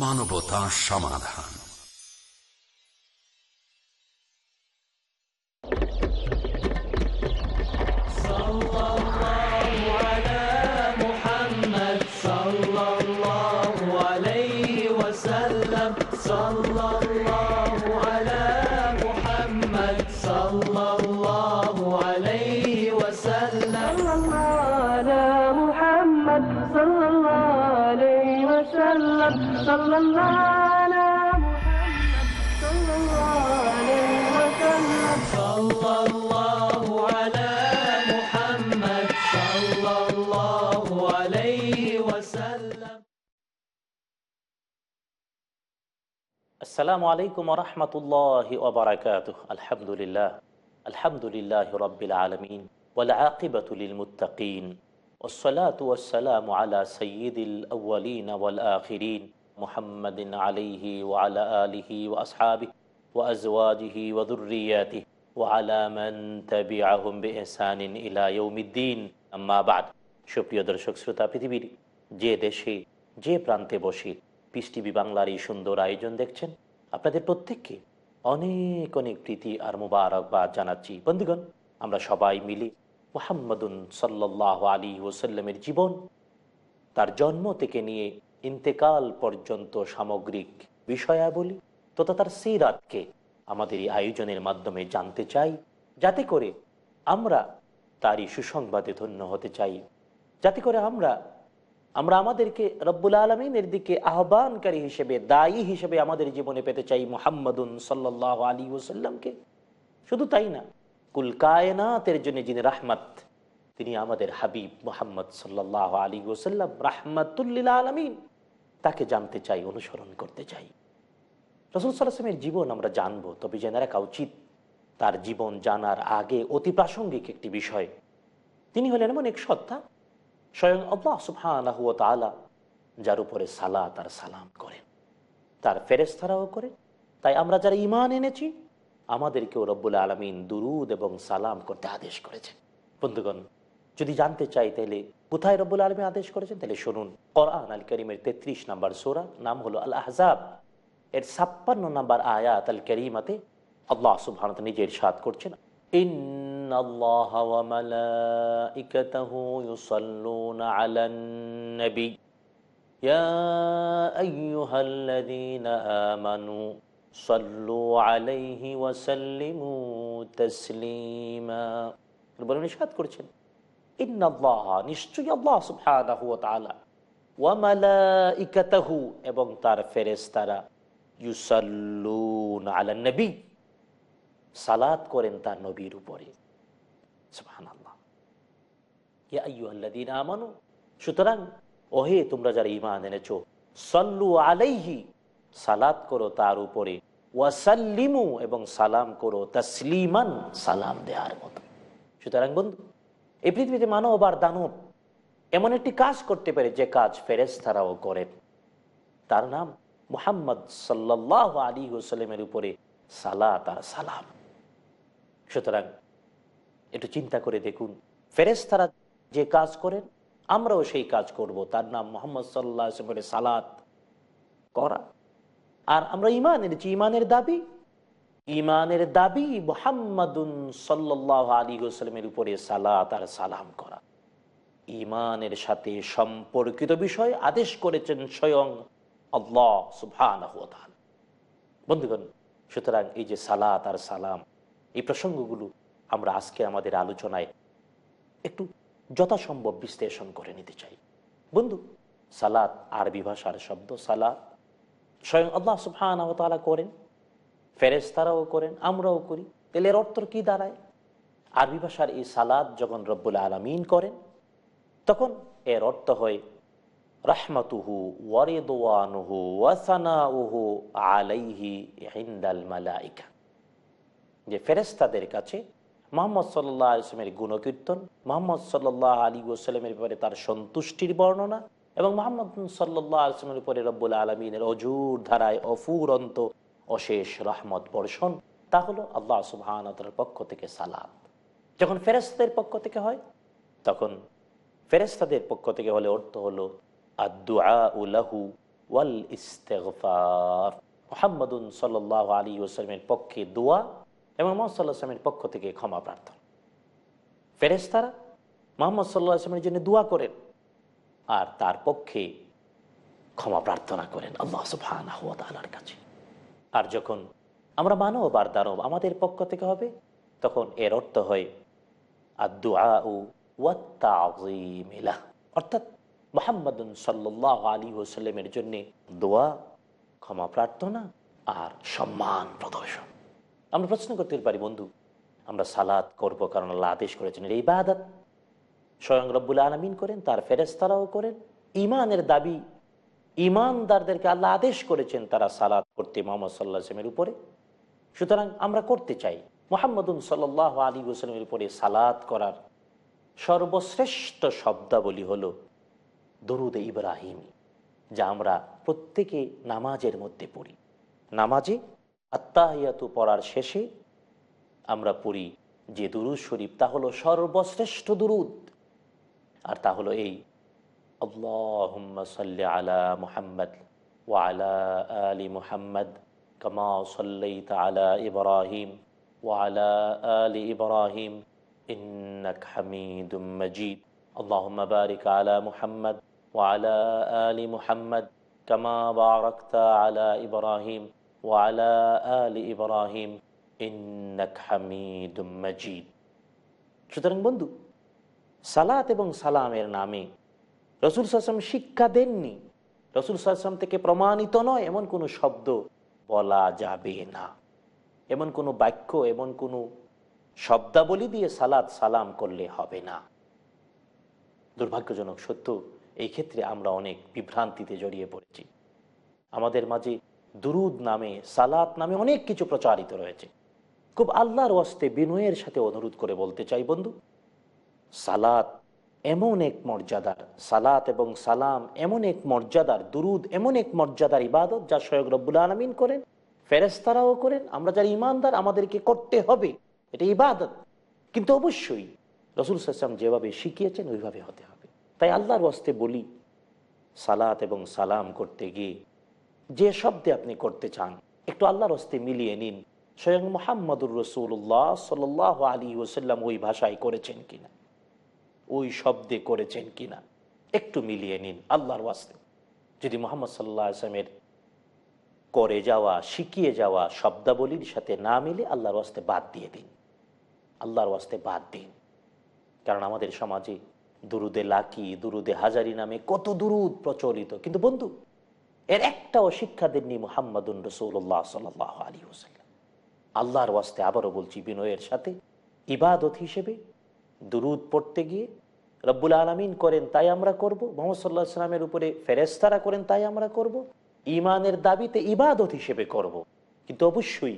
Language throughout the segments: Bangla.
মানবতা সমাধান। السلام عليكم ورحمة الله وبركاته الحمد لله الحمد لله رب العالمين والعاقبة للمتقين والصلاة والسلام على سيد الأولين والآخرين محمد عليه وعلى آله وأصحابه وأزواجه وذرياته وعلى من تبعهم بإحسان إلى يوم الدين أما بعد সুপ্রিয় দর্শক শ্রোতা পৃথিবীর যে দেশে যে প্রান্তে বসে পিস টিভি বাংলার এই সুন্দর আয়োজন দেখছেন আপনাদের প্রত্যেককে অনেক অনেক প্রীতি আর মুবারকবাদ জানাচ্ছি। বন্ধুগণ, আমরা সবাই মিলে মোহাম্মদুন সাল্লাহ আলী ওসাল্লামের জীবন, তার জন্ম থেকে নিয়ে ইন্তেকাল পর্যন্ত সামগ্রিক বিষয়াবলী তথা তার সেই রাতকে আমাদের এই আয়োজনের মাধ্যমে জানতে চাই। যাতে করে আমরা তারই সুসংবাদে ধন্য হতে চাই। যাতে করে আমরা আমরা আমাদেরকে রব্বুল আলমিনের দিকে আহ্বানকারী হিসেবে, দায়ী হিসেবে আমাদের জীবনে পেতে চাই মোহাম্মদুন সাল্লাহ আলী ওসাল্লামকে শুধু তাই না, কুল কায়নাতের জন্য যিনি রাহমাত, তিনি আমাদের হাবিব মোহাম্মদ সাল্লাহ আলী ওসাল্লাম রাহমাতুল্লিল আলমিন। তাকে জানতে চাই, অনুসরণ করতে চাই। রসুল সাল্লামের জীবন আমরা জানব, তবে জেনে রাখা উচিত, তার জীবন জানার আগে অতি প্রাসঙ্গিক একটি বিষয়। তিনি হলেন এমন এক সত্তা স্বয়ং আল্লাহ সুফানাহ তালা যার উপরে সালা তার সালাম করেন। তার ফেরেস্তারাও করে তাই আমরা যারা ইমান এনেছি, আমাদেরকেও রব্বুল আলমিন দুরুদ এবং সালাম করতে আদেশ করেছেন। বন্ধুগণ, যদি জানতে চাই তাহলে কোথায় রব্বুল আলমী আদেশ করেছেন, তাহলে শুনুন কোরআন আল করিমের তেত্রিশ নাম্বার সোরা, নাম হলো আল আহজাব এর ছাপ্পান্ন নাম্বার আয়াত আল করিমাতে আল্লাহ সুবহান নিজের সাদ করছেন إن الله وملائكته يصلون على النبي يا أيها الذين آمنوا صلوا عليه وسلموا تسليما বলেন ইশাদ করছেন ইন্নাল্লাহ নিশ্চয়ই আল্লাহ সুবহানাহু ওয়া তাআলা ওয়া মালাইকাতাহু এবং তার ফেরেশতারা ইউসাল্লুন আলান নবী সালাত করেন তার নবীর উপরে সুতরাং, ওহে, তোমরা যারা ঈমান এনেছো, সল্লু আলাইহি, সালাত করো তার উপরে ওয়াসাল্লিমু এবং সালাম করো সালাম দেওয়ার মতো। সুতরাং বন্ধু, এই পৃথিবীতে মানব আর দানব এমন একটি কাজ করতে পারে যে কাজ ফেরেস তারাও করেন। তার নাম মুহাম্মদ সাল্লাহ আলী হুসালামের উপরে সালাত আর সালাম। সুতরাং একটু চিন্তা করে দেখুন। ফেরেস্তারা যে কাজ করেন, আমরাও সেই কাজ করব। তার নাম মোহাম্মদ সাল্লাহ সালাত করা। আর আমরা ইমান এনেছি ইমানের দাবি ইমানের দাবি মোহাম্মদুন সাল্লাহ আলী হোসলামের উপরে সালাত আর সালাম করা। ইমানের সাথে সম্পর্কিত বিষয় আদেশ করেছেন স্বয়ং আল্লাহ সুভান বন্ধুগণ, সুতরাং এই যে সালাত আর সালাম, এই প্রসঙ্গগুলো আমরা আজকে আমাদের আলোচনায় একটু যথাসম্ভব বিশ্লেষণ করে নিতে চাই। বন্ধু, সালাত আরবি ভাষার শব্দ সালাত। স্বয়ং আল্লাহ সুফান করেন ফেরেস্তারাও করেন, আমরাও করি। তাহলে এর অর্থ কি দাঁড়ায়? আরবি ভাষার এই সালাদ যখন রব্বুল আলমিন করেন, তখন এর অর্থ হয়, রাহমাতুহু ওয়ারিদওয়ানুহু ওয়াসানাউহু আলাইহি হিন্দাল মালাইকা। যে ফেরেস্তাদের কাছে মোহাম্মদ সাল্লাহ আসলামের গুণকীর্তন, মোহাম্মদ সাল্লাহ আলী ওসালামের ব্যাপারে তার সন্তুষ্টির বর্ণনা এবং মোহাম্মদ সাল্লাহ আসলামের উপরে রব্বুল আলমিনের অজুর ধারায় অফুরন্ত অশেষ রহমত বর্ষণ। তা হলো আল্লাহ সুবাহর পক্ষ থেকে সালাম। যখন ফেরেস্তাদের পক্ষ থেকে হয়, তখন ফেরেস্তাদের পক্ষ থেকে হলে অর্থ হলো আদুআ উলাহু ওয়াল ইস্তেগফার মোহাম্মদুন সাল্লাহ আলী ওসালামের পক্ষে দোয়া এবং মোহাম্মদ সাল্লাহ আসলামের পক্ষ থেকে ক্ষমা প্রার্থনা। ফেরেস্তারা মোহাম্মদ সাল্লাহ আসলামের জন্য দোয়া করেন আর তার পক্ষে ক্ষমা প্রার্থনা করেন আল্লাহ সুফানার কাছে। আর যখন আমরা মানব আর দানব আমাদের পক্ষ থেকে হবে, তখন এর অর্থ হয় অর্থাৎ মোহাম্মদ সাল্লাহ আলী ওসাল্লামের জন্য দোয়া, ক্ষমা প্রার্থনা আর সম্মান প্রদর্শন। আমরা প্রশ্ন করতে পারি, বন্ধু, আমরা সালাদ করব কারণ আল্লাহ আদেশ করেছেন এই বাদাত স্বয়ং রব্বুল আলমিন করেন, তার ফেরেস্তারাও করেন। ইমানের দাবি ইমানদারদেরকে আল্লাহ আদেশ করেছেন তারা সালাদ করতে মোহাম্মদ সাল্লাহ আসলামের উপরে। সুতরাং আমরা করতে চাই, মোহাম্মদুন সাল্লাহ আলী হোসেনের উপরে সালাদ করার সর্বশ্রেষ্ঠ শব্দাবলী হল দরুদ ইব্রাহিম, যা আমরা প্রত্যেকে নামাজের মধ্যে পড়ি। নামাজে আত্মাহিয়াতু পড়ার শেষে আমরা পড়ি যে দুরুদ শরীফ, তা হলো সর্বশ্রেষ্ঠ দুরুদ। আর তা হলো এই, আল্লাহুম্মা সাল্লি আলা মুহাম্মদ ওয়া আলা মুহাম্মদ কামা সাল্লাইতা আলা ইব্রাহিম ওয়া আলা আলি ইব্রাহিম ইন্নাক হামিদুম মাজিদ। আলা মুহাম্মদ ওয়া আলা আলি মুহাম্মদ কামা বারাকতা আলা ইব্রাহিম আলা আলি ইব্রাহিম ইন্নাক হামিদুম মাজিদ সুতরাং বন্ধু, সালাত এবং সালামের নামে রসুল সাসম শিক্ষা দেননি। রসুল সাসম থেকে প্রমাণিত নয়, এমন কোনো শব্দ বলা যাবে না। এমন কোনো বাক্য, এমন কোনো শব্দাবলী দিয়ে সালাত সালাম করলে হবে না। দুর্ভাগ্যজনক সত্য, এই ক্ষেত্রে আমরা অনেক বিভ্রান্তিতে জড়িয়ে পড়েছি। আমাদের মাঝে দুরুদ নামে, সালাত নামে অনেক কিছু প্রচারিত রয়েছে। খুব আল্লাহর ওয়াস্তে বিনয়ের সাথে অনুরোধ করে বলতে চাই বন্ধু, সালাত এমন এক মর্যাদার, সালাত এবং সালাম এমন এক মর্যাদার, দুরুদ এমন এক মর্যাদার ইবাদত যা স্বয়ং রব্বুল আলমিন করেন ফেরেস্তারাও করেন, আমরা যারা ইমানদার আমাদেরকে করতে হবে, এটা ইবাদত। কিন্তু অবশ্যই রসুল সাল্লাম যেভাবে শিখিয়েছেন, ওইভাবে হতে হবে। তাই আল্লাহর ওয়াস্তে বলি, সালাত এবং সালাম করতে গিয়ে যে শব্দে আপনি করতে চান, একটু আল্লাহর হস্তে মিলিয়ে নিন। স্বয়ং মোহাম্মদুর রসুল্লাহ সাল আলী ওসাল্লাম ওই ভাষায় করেছেন কিনা? ওই শব্দে করেছেন কিনা? একটু মিলিয়ে নিন আল্লাহর ওয়াস্তে। যদি মোহাম্মদ সাল্লাহ আসলামের করে যাওয়া, শিখিয়ে যাওয়া শব্দাবলীর সাথে না মিলে আল্লাহর ওয়াস্তে বাদ দিয়ে দিন। আল্লাহর ওয়াস্তে বাদ দিন। কারণ আমাদের সমাজে দুরুদে লাকি, দুরুদে হাজারি নামে কত দুরুদ প্রচলিত। কিন্তু বন্ধু এর একটাও শিক্ষা দেননি মোহাম্মদুন রসৌল্লাহ সাল আলী হোসাল্লাম আল্লাহর ওয়াস্তে আবারও বলছি, বিনয়ের সাথে। ইবাদত হিসেবে দুরুদ পড়তে গিয়ে রব্বুল আলমিন করেন, তাই আমরা করব। মোহাম্মদ সাল্লাহ ইসলামের উপরে ফেরেস্তারা করেন, তাই আমরা করব। ইমানের দাবিতে ইবাদত হিসেবে করব। কিন্তু অবশ্যই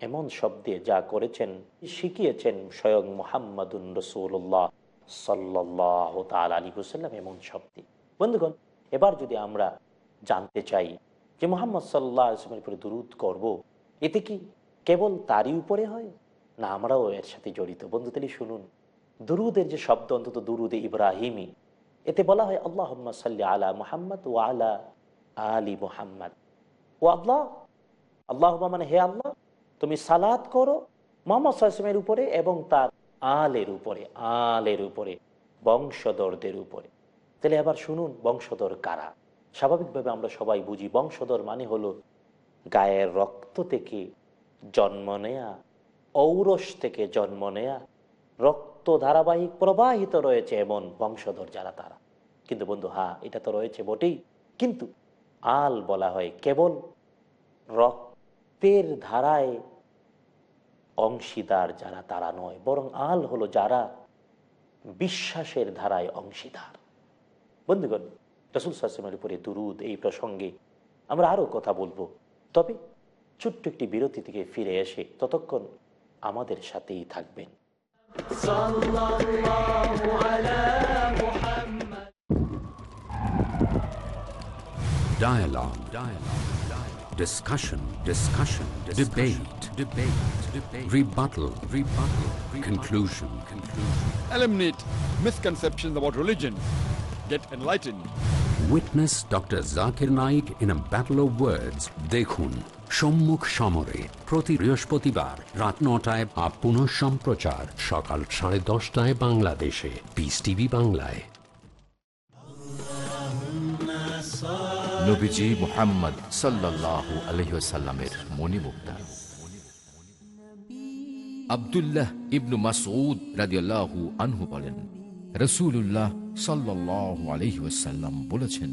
এমন শব্দে যা করেছেন, শিখিয়েছেন স্বয়ং মোহাম্মদুন রসুল্লাহ সাল্লাহ তাল আলী হুসাল্লাম এমন শব্দে। বন্ধুগণ, এবার যদি আমরা জানতে চাই যে মোহাম্মদ সাল্লাহ আসলামের উপরে দুরুদ করব। এতে কি কেবল তারই উপরে হয়? না, আমরাও এর সাথে জড়িত। বন্ধু, তাহলে শুনুন। দুরুদের যে শব্দ, অন্তত দুরুদে ইব্রাহিমী, এতে বলা হয় আল্লাহ সাল্লি আলা মুহাম্মদ ও আলা আলী মুহাম্মদ। ও আল্লাহ আল্লাহ মানে হে আল্লাহ, তুমি সালাদ করো মোহাম্মদ সাল্লামের উপরে এবং তার আলের উপরে আলের উপরে, বংশধরদের উপরে। তাহলে আবার শুনুন, বংশধর কারা? স্বাভাবিকভাবে আমরা সবাই বুঝি বংশধর মানে হলো গায়ের রক্ত থেকে জন্ম নেয়া, ঔরস থেকে জন্ম নেয়া, রক্ত ধারাবাহিক প্রবাহিত রয়েছে এমন বংশধর যারা তারা। কিন্তু বন্ধু হ্যাঁ এটা তো রয়েছে বটেই। কিন্তু আল বলা হয় কেবল রক্তের ধারায় অংশীদার যারা তারা নয়, বরং আল হলো যারা বিশ্বাসের ধারায় অংশীদার। বন্ধুগণ রসুল সাসমের উপরে দুরুদ এই প্রসঙ্গে আমরা আরও কথা বলব তবে ছোট্ট একটি বিরতি থেকে ফিরে এসে ততক্ষণ আমাদের সাথেই থাকবেন Dialogue. Dialogue. Dialogue. Discussion. Discussion. Discussion. Debate. Debate. Debate. Rebuttal. Rebuttal. Rebuttal. Conclusion. Conclusion. Eliminate misconceptions about religion. Get enlightened. Witness doctor Zakir Naik in a battle of words. দেখুন সম্মুখ সমরে প্রতি বৃহস্পতিবার রাত নটায় বা পুনঃ সম্প্রচার সকাল সাড়ে দশটায় বাংলাদেশে পিস টিভি বাংলায় নবীজি মোহাম্মদ সাল্লাল্লাহু আলহিসাল্লামের মণিমুক্তা আবদুল্লাহ ইবনু মাসউদ আনহু বলেন রসুল্লাহ সাল্লাল্লাহু আলহি বলেছেন,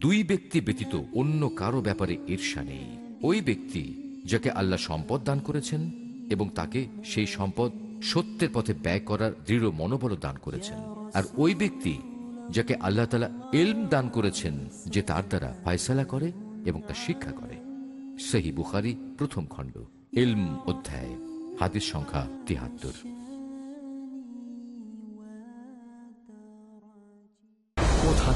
দুই ব্যক্তি ব্যতীত অন্য কারও ব্যাপারে ঈর্ষা নেই। ওই ব্যক্তি যাকে আল্লাহ সম্পদ দান করেছেন এবং তাকে সেই সম্পদ সত্যের পথে ব্যয় করার দৃঢ় মনোবল দান করেছেন। আর ওই ব্যক্তি যাকে আল্লাহ তালা এলম দান করেছেন, যে তার দ্বারা ফায়সালা করে এবং তা শিক্ষা করে। সেহি বুখারি প্রথম খণ্ড এলম অধ্যায়, হাদিস সংখ্যা তিহাত্তর।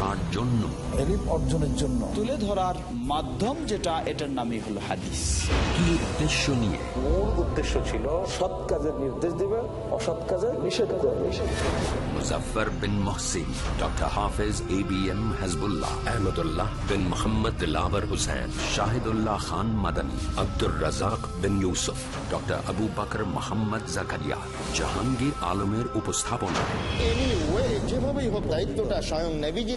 কার জন্য। অর্জনের জন্য। তুলে ধরার মাধ্যম যেটা এটার নামই হলো হাদিস। কি উদ্দেশ্য নিয়ে? মূল উদ্দেশ্য ছিল সৎ কাজের নির্দেশ দিবে অসৎ কাজের নিষেধ করবে। Muzaffar bin Mohsin doctor Hafez A B M Hazbullah Ahmadullah bin Mohammad Dilabar Hussain Shahidullah Khan Madani Abdur Razzak bin Yusuf doctor Abu Bakar Mohammad Zakaria Jahangir আলমের উপস্থাপনা। যেভাবেই হোক দায়িত্বটা স্বয়ং নেভিজি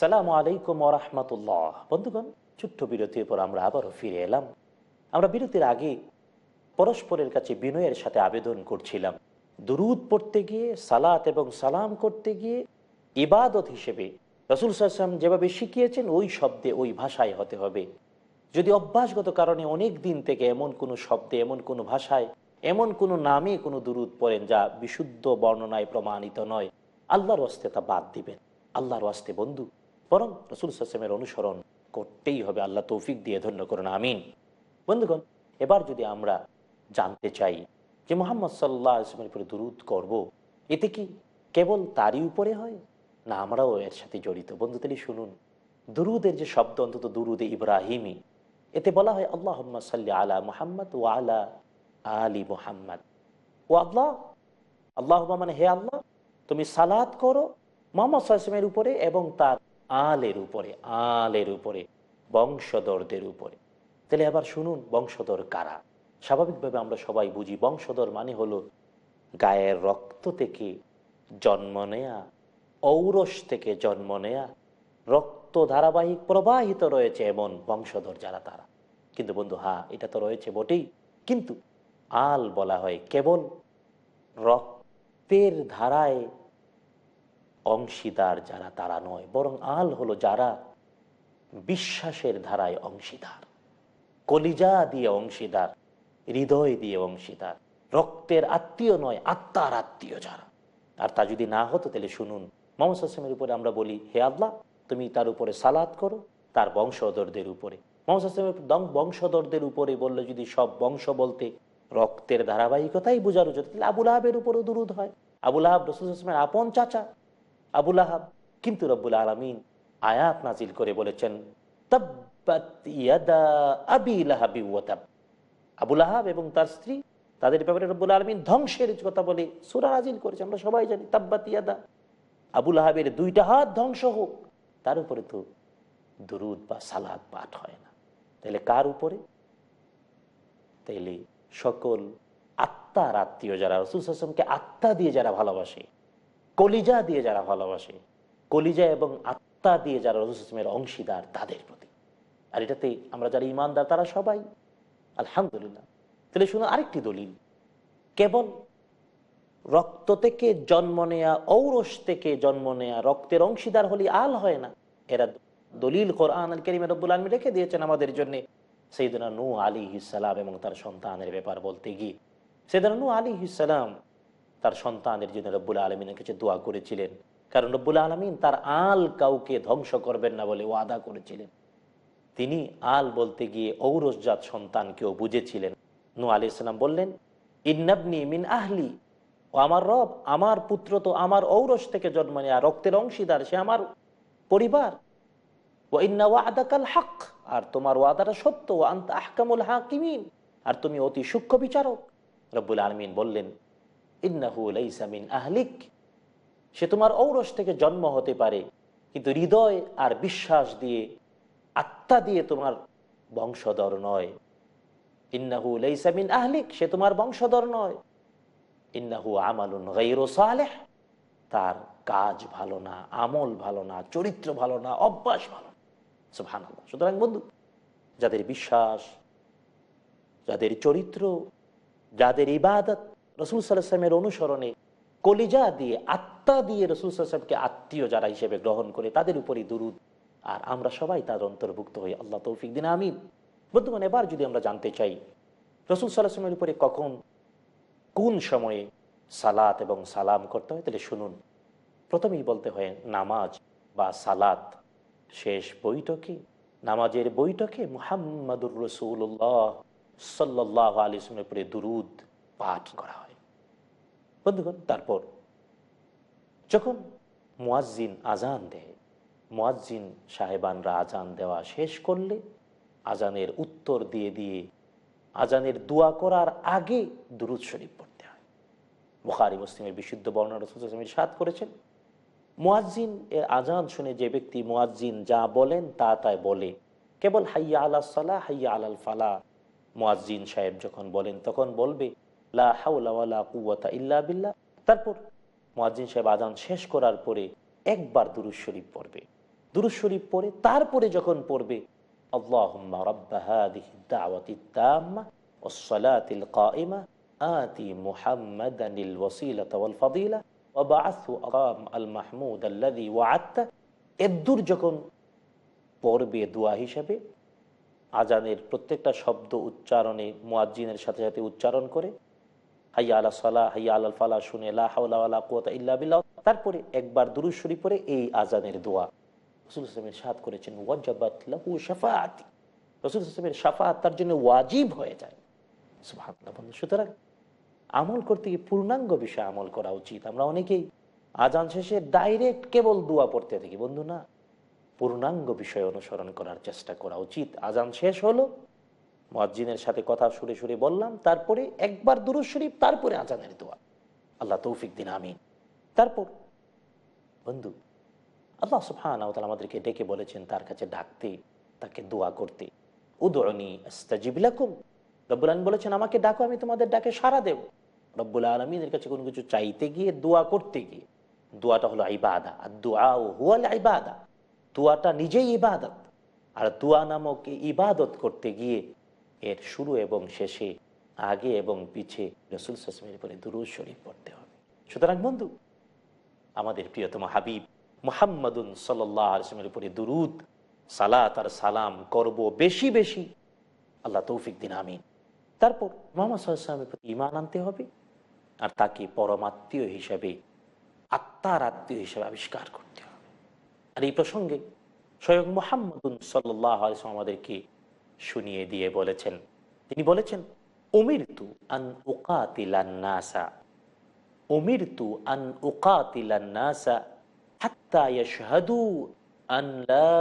আসসালামু আলাইকুম ওরহমতুল্লাহ বন্ধুগণ, ছোট্ট বিরতির পর আমরা আবারও ফিরে এলাম। আমরা বিরতির আগে পরস্পরের কাছে বিনয়ের সাথে আবেদন করছিলাম। দুরুদ পড়তে গিয়ে, সালাত এবং সালাম করতে গিয়ে ইবাদত হিসেবে রসুল সাল্লাম যেভাবে শিখিয়েছেন, ওই শব্দে, ওই ভাষায় হতে হবে। যদি অভ্যাসগত কারণে অনেক দিন থেকে এমন কোনো শব্দে, এমন কোনো ভাষায়, এমন কোনো নামে কোনো দুরুদ পড়েন যা বিশুদ্ধ বর্ণনায় প্রমাণিত নয়, আল্লাহর ওয়াস্তে তা বাদ দিবেন। আল্লাহর ওয়াস্তে বন্ধু বরং রসুল সাসেমের অনুসরণ করতেই হবে। আল্লাহ তৌফিক দিয়ে ধন্য করুন, আমিন। বন্ধুগণ, এবার যদি আমরা জানতে চাই যে মোহাম্মদ সাল্লাহ আসলামের উপরে দুরুদ করব। এতে কি কেবল তারই উপরে হয় না আমরাও এর সাথে জড়িত? বন্ধু তাহলে শুনুন, দুরুদের যে শব্দ, অন্তত দুরুদে ইব্রাহিমী এতে বলা হয় আল্লাহ সাল্লি আলা মুহাম্মদ ও আলা আলী মোহাম্মদ। ও আল্লাহ আল্লাহ মানে হে আল্লাহ, তুমি সালাত করো মোহাম্মদ সাল্লামের উপরে এবং তার আলের উপরে আলের উপরে, বংশধরদের উপরে। তাহলে আবার শুনুন, বংশধর কারা? স্বাভাবিকভাবে আমরা সবাই বুঝি, বংশধর মানে হলো গায়ের রক্ত থেকে জন্ম নেয়া, ঔরস থেকে জন্ম নেয়া, রক্ত ধারাবাহিক প্রবাহিত রয়েছে এমন বংশধর যারা তারা। কিন্তু বন্ধু হ্যাঁ এটা তো রয়েছে বটেই। কিন্তু আল বলা হয় কেবল রক্তের ধারায় অংশীদার যারা তারা নয়, বরং আল হলো যারা বিশ্বাসের ধারায় অংশীদার, কলিজা দিয়ে অংশীদার, হৃদয় দিয়ে অংশীদার, রক্তের আত্মীয় নয়, আত্মার আত্মীয় যারা। আর তা যদি না হতো, তাহলে শুনুন, মোহাম্মদ হাসিমের উপরে আমরা বলি, হে আল্লাহ, তুমি তার উপরে সালাদ করো, তার বংশধরদের উপরে। মোহাম্মদ বংশধরদের উপরে বললে যদি সব বংশ বলতে রক্তের ধারাবাহিকতাই বোঝানো যেত তাহলে আবুল আহাবের উপরেও দুরুদ হয়। আবুল আহাব রসুল হাসমের আপন চাচা আবুল আহাব কিন্তু রব্বুল আলমিন আয়াত নাজিল করে বলেছেন আবুল আহাব এবং তার স্ত্রী তাদের ব্যাপারে রব্বুল আলমিন ধ্বংসের কথা বলে সুরা নাজিল করেছে, আমরা সবাই জানি, তাব্বাত ইয়াদা। আবুল আহাবের দুইটা হাত ধ্বংস হোক, তার উপরে তো দুরুদ বা সালাদ পাঠ হয় না। তাহলে কার উপরে? তাইলে সকল আত্মার আত্মীয় যারা, রসুল হাসমকে আত্মা দিয়ে যারা ভালোবাসে কলিজা দিয়ে যারা ভালোবাসে, কলিজা এবং আত্মা দিয়ে যারা রসুল হাসমের অংশীদার তাদের প্রতি। আর এটাতে আমরা যারা ইমানদার, তারা সবাই। আলহামদুলিল্লাহ। তাহলে শুনুন, আরেকটি দলিল। কেবল রক্ত থেকে জন্ম নেয়া, ঔরস থেকে জন্ম নেয়া রক্তের অংশীদার হলে আল হয় না। এরা দলিল কোরআন আল করিম রব্বুল আলমী রেখে দিয়েছেন আমাদের জন্য। সেইদিনা নু আলী ইসালাম এবং তার সন্তানের ব্যাপার বলতে গিয়ে। সেদিনা নু আলী ইসালাম তার সন্তানের জন্য রব্বুল আলমিনের কাছে দোয়া করেছিলেন। কারণ রব্বুল আলমিন তার আল কাউকে ধ্বংস করবেন না বলে ওয়াদা করেছিলেন। তিনি আল বলতে গিয়ে ঔরসজাত সন্তানকেও বুঝেছিলেন। নু আলি ইসলাম বললেন, ইন্নাবনি মিন আহলি, ও আমার রব, আমার পুত্র তো আমার ঔরস থেকে জন্ম নেয়া রক্তের অংশীদার সে আমার পরিবার। ও ইন্না ওয়াদাকাল হক, আর তোমার ওয়াদাটা সত্য আন্ত আহকামুল হাকিমিন, আর তুমি অতি সূক্ষ্ম বিচারক। রব্বুল আলমিন বললেন আহলিক। সে তোমার ঔরস থেকে জন্ম হতে পারে, কিন্তু হৃদয় আর বিশ্বাস দিয়ে, আত্মা দিয়ে তোমার বংশধর নয়। ইন্নাহু লাইসা আহলিক, সে তোমার বংশধর নয়। ইন্নাহু আমালুন গাইরো তার কাজ ভালো না, আমল ভালো না, চরিত্র ভালো না, অভ্যাস ভালো না। সুতরাং বন্ধু, যাদের বিশ্বাস, যাদের চরিত্র, যাদের ইবাদত রসুল সাল্লামের অনুসরণে কলিজা দিয়ে, আত্মা দিয়ে রসুল সাল্লামকে আত্মীয় যারা হিসেবে গ্রহণ করে, তাদের উপরই দুরুদ। আর আমরা সবাই তার অন্তর্ভুক্ত হই। আল্লাহ তৌফিক দিন, আমিন। বর্তমানে এবার যদি আমরা জানতে চাই, রসুল সাল্লাহামের উপরে কখন, কোন সময়ে সালাত এবং সালাম করতে হয়, তাহলে শুনুন। প্রথমেই বলতে হয়, নামাজ বা সালাত শেষ বৈঠকে। নামাজের বৈঠকে মুহাম্মাদুর রসুল্লাহ সাল্লাহ আলিসমের উপরে দুরুদ পাঠ করা হয়। বন্ধুগণ, তারপর যখন মুয়াজ্জিন আজান দেয়, মুয়াজ্জিন সাহেবানরা আজান দেওয়া শেষ করলে আজানের উত্তর দিয়ে দিয়ে আজানের দোয়া করার আগে দুরুদ শরীফ পড়তে হয়। বুখারি, মুসলিমের বিশুদ্ধ বর্ণনা রসুলের সাত করেছেন। মুয়াজ্জিন, এর আজান শুনে যে ব্যক্তি মুয়াজ্জিন যা বলেন তা তাই বলে। কেবল হাইয়া আলা সালাহ, হাইয়া আলাল ফালা মুয়াজ্জিন সাহেব যখন বলেন, তখন বলবে লা হাওলা ওয়ালা কুওয়াতা ইল্লা বিল্লাহ তারপর মুয়াজ্জিন সাহেব আজান শেষ করার পরে একবার দুরুজ শরীফ পড়বে দুরুজ শরীফ পড়ে তারপরে যখন পড়বে اللهم رب هذه الدعوة التامة والصلاة القائمة آتي محمدا الوسيلة والفضيلة وبعثه أقام المحمود الذي وعدته এদ্দুর যখন পড়বে দোয়া হিসেবে আজানের প্রত্যেকটা শব্দ উচ্চারণে মুয়াজ্জিনের সাথে সাথে উচ্চারণ করে হাইয়া আলা সালা, হাইয়া আলাল ফালা, শুনে লা হাওলা ইল্লা বিল্লাহ। তারপরে একবার দুরুদ শরীফ পড়ে এই আজানের দোয়া। রসুল ইসলামের সাদ করেছেন ওয়াজাবাত লাহু রসুল ইসলামের শাফাত তার জন্য ওয়াজিব হয়ে যায়। সুতরাং আমল করতে গিয়ে পূর্ণাঙ্গ বিষয়ে আমল করা উচিত। আমরা অনেকেই আজান শেষে ডাইরেক্ট কেবল দোয়া পড়তে থাকি। বন্ধু, না, পূর্ণাঙ্গ বিষয় অনুসরণ করার চেষ্টা করা উচিত। আজান শেষ হলো মজ্জিনের সাথে কথা সুরে সুরে বললাম, তারপরে একবার দুরুদ শরীফ, তারপরে আজানের দোয়া। আল্লাহ তৌফিক দিন, আমিন। তারপর, বন্ধু, আল্লাহ সুফান আমাদেরকে ডেকে বলেছেন তার কাছে ডাকতে, তাকে দোয়া করতে। উদরণী আস্তাজিবিলাকুম বলেছেন, আমাকে ডাকো, আমি তোমাদের ডাকে সারা দেব। রব্বুল আলমিনের কাছে কোনো কিছু চাইতে গিয়ে, দোয়া করতে গিয়ে, দোয়াটা হলো আইবাদা আর দোয়া ও হুয়াল আইবাদা দোয়াটা নিজেই ইবাদত। আর দোয়া নামক ইবাদত করতে গিয়ে এর শুরু এবং শেষে, আগে এবং পিছে রসুল সাসমের উপরে দুরুজ শরীফ পড়তে হবে। সুতরাং বন্ধু, আমাদের প্রিয়তম হাবিব মোহাম্মদুন সাল্লামের উপরে দুরুদ, সালাত আর সালাম করব বেশি বেশি। আল্লাহ তৌফিক দিন, আমিন। তারপর মোহাম্মদ সাল্লামের প্রতি ইমান আনতে হবে আর তাকে পরমাত্মীয় হিসাবে, আত্মার আত্মীয় হিসাবে আবিষ্কার করতে হবে। আর এই প্রসঙ্গে স্বয়ং মোহাম্মদুন সাল্লাহ আমাদেরকে শুনিয়ে দিয়ে বলেছেন। তিনি বলেছেন অমির তু আন উকাতিলান্নাসা অমির তু আন উকাতিলান্নাসা হাত্তা ইয়াশহাদু আন লা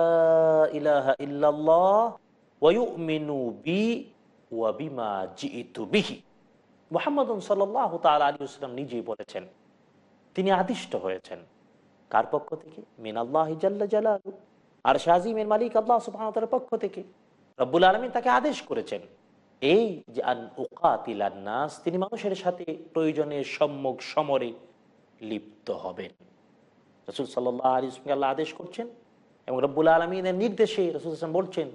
ইলাহা ইল্লাল্লাহ ওয়া ইউমিনু বি ওয়া বিমা জিইতু বিহি। মুহাম্মদুন সাল্লাল্লাহু তাআলা আলাইহি ওয়াসাল্লাম নিজেই বলেছেন, তিনি আদিষ্ট হয়েছেন। কার পক্ষ থেকে? মিনাল্লাহি জাল্লা জালালু। আর শাহিমের মালিক আল্লাহ সুবহানাহু ওয়া তাআলার পক্ষ থেকে। রব্বুল আলমিন তাকে আদেশ করেছেন, এই যে উকাতিলান নাস, তিনি মানুষের সাথে প্রয়োজনে সম্মুখ সমরে লিপ্ত হবেন। রসুল সাল্লাহ আলী আল্লাহ আদেশ করছেন এবং রব্বুল আলমিনের নির্দেশে রসুল ইসলাম বলছেন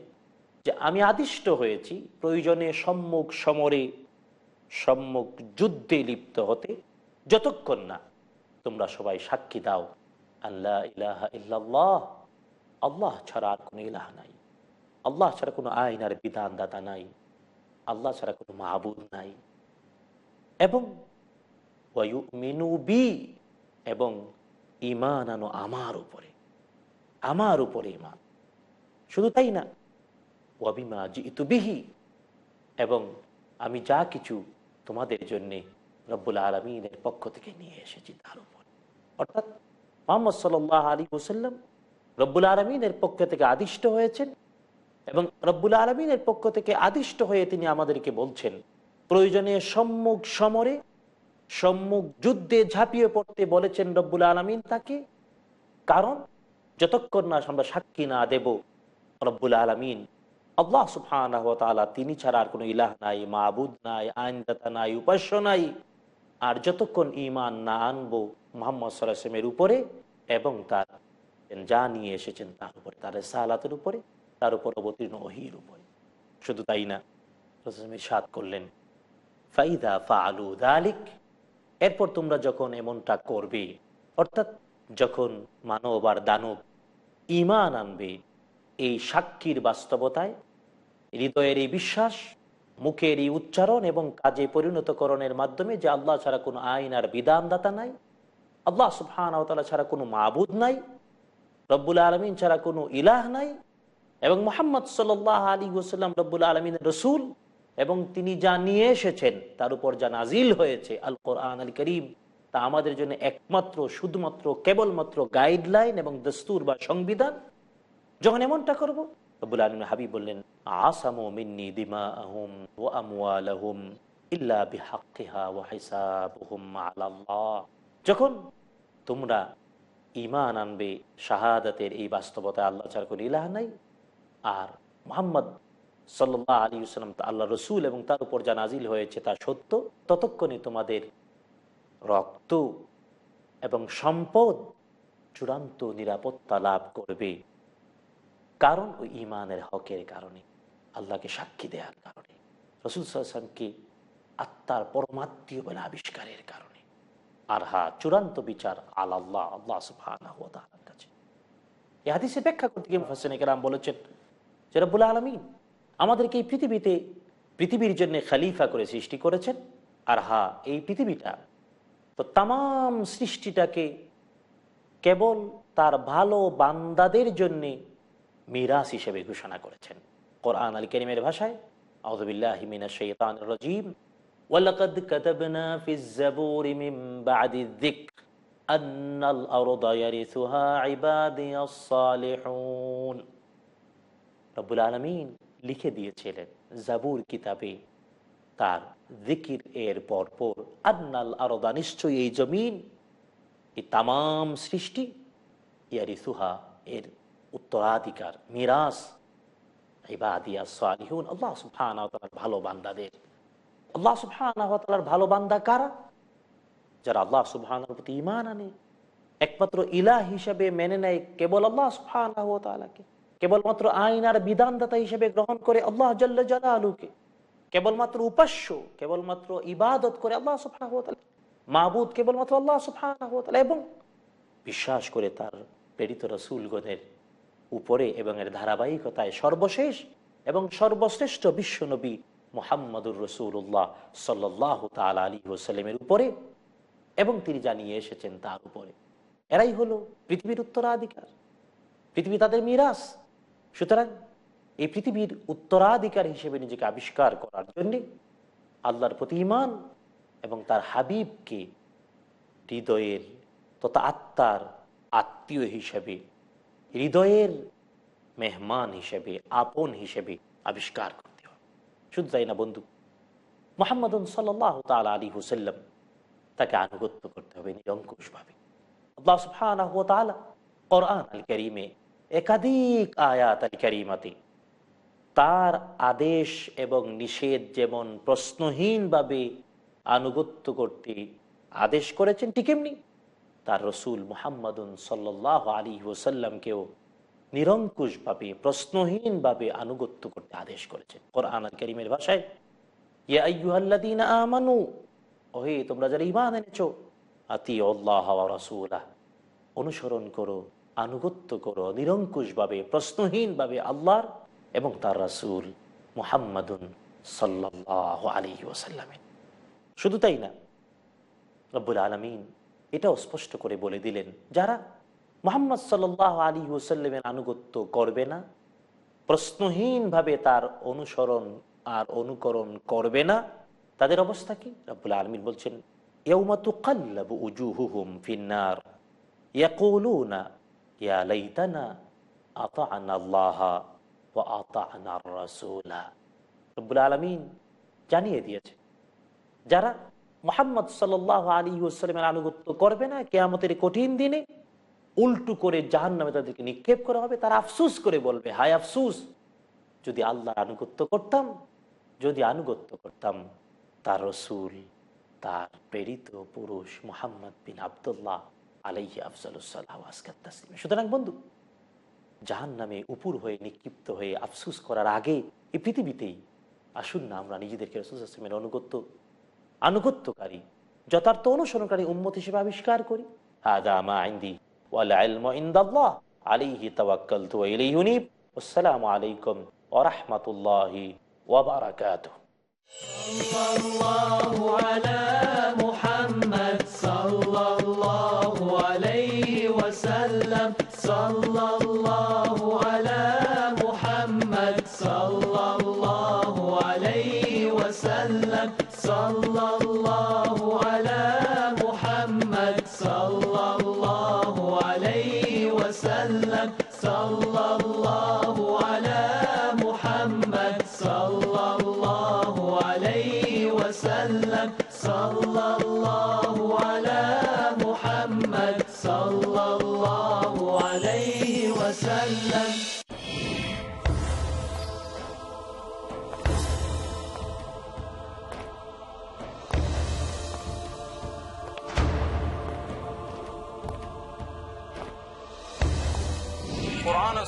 যে, আমি আদিষ্ট হয়েছি প্রয়োজনে সম্মুখ সমরে, সম্মুখ যুদ্ধে লিপ্ত হতে। যতক্ষণ না তোমরা সবাই সাক্ষী দাও আল্লাহ ইলাহা আল্লাহ ছাড়া আর কোনো ইলাহ নাই। আল্লাহ ছাড়া কোনো আইন আর বিধান দাতা নাই। আল্লাহ ছাড়া কোনো মাহবুদ নাই। এবং বি, এবং ইমান আনো আমার উপরে। আমার উপরে ইমান শুধু তাই না, ওয়াবিমা জিতু বিহি, এবং আমি যা কিছু তোমাদের জন্যে রব্বুল আলমিনের পক্ষ থেকে নিয়ে এসেছি তার উপর। অর্থাৎ মোহাম্মদ সাল্লাহ আলী ওসাল্লাম রব্বুল আলমিনের পক্ষ থেকে আদিষ্ট হয়েছেন। এবং রব্বুল আলমিনের পক্ষ থেকে আদিষ্ট হয়ে তিনি আমাদেরকে বলছেন, প্রয়োজনে সম্মুখ সমরে, সম্মুখ যুদ্ধে ঝাঁপিয়ে পড়তে বলেছেন রব্বুল আলমিন তাকে। কারণ, যতক্ষণ না আমরা সাক্ষী না দেব রব্বুল আলমিন, আল্লাহ সুফান তিনি ছাড়া আর কোনো ইলাহ নাই মাহবুদ নাই, আইনদাতা নাই, উপাস্য নাই। আর যতক্ষণ ইমান না আনব মোহাম্মদ সাল্লামের উপরে এবং তার যা নিয়ে এসেছেন তার উপরে, তার সালাতের উপরে তার উপর অবতীর্ণ ওহির উপরে। শুধু তাই না সাদ করলেন, ফাইদা ফা আলু দালিক এরপর তোমরা যখন এমনটা করবে, অর্থাৎ যখন মানব আর দানব ইমান আনবে, এই সাক্ষীর বাস্তবতায় হৃদয়ের এই বিশ্বাস, মুখের এই উচ্চারণ এবং কাজে পরিণতকরণের মাধ্যমে যে আল্লাহ ছাড়া কোনো আইন আর বিধানদাতা নাই, আল্লাহ সুফান ছাড়া কোনো মাবুদ নাই, রব্বুল আলমিন ছাড়া কোনো ইলাহ নাই এবং মোহাম্মদ সাল্লাহ আলী ওসাল্লাম রব্বুল আলমিনের রসুল এবং তিনি যা নিয়ে এসেছেন তার উপর যা নাজিল হয়েছে আল কোরআন আল করিম তা আমাদের জন্য একমাত্র, শুধুমাত্র, কেবলমাত্র গাইডলাইন এবং দস্তুর বা সংবিধান। যখন এমনটা করব বললেন দিমা যখন তোমরা ইমান আনবে, শাহাদাতের এই বাস্তবতা আল্লাহ নাই। আর মোহাম্মদ সাল্লাহ আলী সাল্লাম আল্লাহ রসুল এবং তার উপর যা নাজিল হয়েছে তা সত্য, ততক্ষণে তোমাদের রক্ত এবং সম্পদ চূড়ান্ত নিরাপত্তা লাভ করবে। কারণ ওই ইমানের হকের কারণে, আল্লাহকে সাক্ষী দেওয়ার কারণে, রসুল সাল্লামকে আত্মার পরমাত্মীয় বলে আবিষ্কারের কারণে। আর হা, চূড়ান্ত বিচার আল্লাহ আল্লাহ সুফানার কাছে। এই হাদিসে ব্যাখ্যা করতে গিয়ে হাসান বলেছেন রব্বুল আলমিন আমাদেরকে এই পৃথিবীতে পৃথিবীর জন্য খালিফা করে সৃষ্টি করেছেন আর হা এই পৃথিবীটা তো তাম সৃষ্টিটাকে কেবল তার ভালো বান্দাদের জন্যে মিরাস হিসেবে ঘোষণা করেছেন কোরআন আল করিমের ভাষায় আউদুবিল্লাহিমিনা শৈতান রাজিম ولقد كتبنا في الزبور من بعد الذكر أن الأرض يرثها عبادي الصالحون রব্বুল আলমিন লিখে দিয়েছিলেন, জাবুর কিতাবে তার জিকির এর পর পর, আন্নাল আরদা নিশ্চয়ই এই জমিন, এই তাম সৃষ্টি ইয়ারি সুহা এর উত্তরাধিকার মিরাস একমাত্র ইলা হিসাবে মেনে নেয় কেবল আল্লাহ সুবহান কেবলমাত্র আইন আর বিধানদাতা হিসেবে গ্রহণ করে আল্লাহ আলুকে কেবলমাত্র উপাস্য, কেবলমাত্র ইবাদত করে আল্লাহ সুফান মাহবুদ কেবলমাত্র আল্লাহ সুফান এবং বিশ্বাস করে তার প্রেরিত রসুলগণের উপরে এবং এর ধারাবাহিকতায় সর্বশেষ এবং সর্বশ্রেষ্ঠ বিশ্বনবী মোহাম্মদুর রসুল্লাহ সাল্লাহ তাল আলী ওসাল্লামের উপরে এবং তিনি জানিয়ে এসেছেন তার উপরে। এরাই হলো পৃথিবীর উত্তরাধিকার, পৃথিবী তাদের মিরাস সুতরাং এই পৃথিবীর উত্তরাধিকার হিসেবে নিজেকে আবিষ্কার করার জন্যে আল্লাহর প্রতি ইমান এবং তার হাবিবকে হৃদয়ের তথা আত্মার আত্মীয় হিসেবে, হৃদয়ের মেহমান হিসেবে, আপন হিসেবে আবিষ্কার করতে হবে। শুধু তাই না বন্ধু মোহাম্মদ সাল্লাহ তাল আলী হুসাল্লাম তাকে আনুগত্য করতে হবে, নিরঙ্কুশভাবে। আল্লাহ আল করিমে একাধিক আয়াত আল করিমাতে তার আদেশ এবং নিষেধ যেমন প্রশ্নহীনভাবে আনুগত্য করতে আদেশ করেছেন, ঠিক এমনি তার রসুল মোহাম্মদুন সাল্লাহ আলী ওসাল্লামকেও নিরঙ্কুশভাবে, প্রশ্নহীনভাবে আনুগত্য করতে আদেশ করেছেন। কোরআন আল করিমের ভাষায় ওহে তোমরা যারা ইমান এনেছ অনুসরণ করো আনুগত্য করো, নিরঙ্কুশভাবে, প্রশ্নহীনভাবে আল্লাহর এবং তার রাসুল মুহাম্মাদুন সাল্লাহ আলী ওসাল্লামের শুধু তাই না, রব্বুল আলমিন এটাও স্পষ্ট করে বলে দিলেন, যারা মোহাম্মদ সাল্লাহ আলী ওসাল্লামের আনুগত্য করবে না, প্রশ্নহীনভাবে তার অনুসরণ আর অনুকরণ করবে না, তাদের অবস্থা কি? রব্বুল আলমিন বলছেন ইয়ৌমাতুকাল্লাবু উজুহুহুম ফিন্নার ইয়াকুলুনা আলমিন জানিয়ে দিয়েছে যারা মোহাম্মদ সাল্লাহ আলী ওসালামের আনুগত্য করবে না কেয়ামতের কঠিন দিনে উল্টু করে জাহান নামে তাদেরকে নিক্ষেপ করা হবে। তারা আফসুস করে বলবে, হায় আফসুস, যদি আল্লাহর আনুগত্য করতাম, যদি আনুগত্য করতাম, তার রসুল, তার প্রেরিত পুরুষ মোহাম্মদ বিন আবদুল্লাহ আলাইহি আফজালুসাল্লাহ আসকাত তাসলিম। সুতরাং বন্ধু জাহান নামে উপুর হয়ে, নিক্ষিপ্ত হয়ে, আফসুস করার আগে এই পৃথিবীতেই আসুন না আমরা নিজেদেরকে রসুল আসলামের অনুগত্য আনুগত্যকারী, যথার্থ অনুসরণকারী উম্মত হিসেবে আবিষ্কার করি। হাদা মা আইন্দি ওয়াল ইলমু ইনদাল্লাহ, আলাইহি তাওয়াক্কালতু ওয়া sallallahu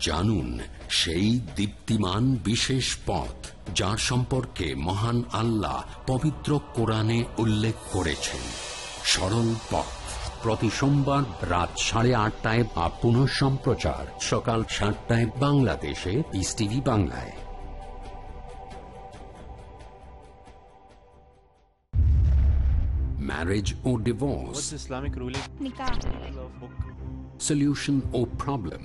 জানুন সেই দীপ্তিমান বিশেষ পথ যার সম্পর্কে মহান আল্লাহ পবিত্র কোরআনে উল্লেখ করেছেন। সরল পথ। প্রতি সোমবার রাত সাড়ে আটটায় বা পুনঃ সম্প্রচার সকাল সাতটায় বাংলাদেশে ইস টিভি বাংলায়। Marriage or divorce, What's Islamic ruling? Nikah. solution or problem,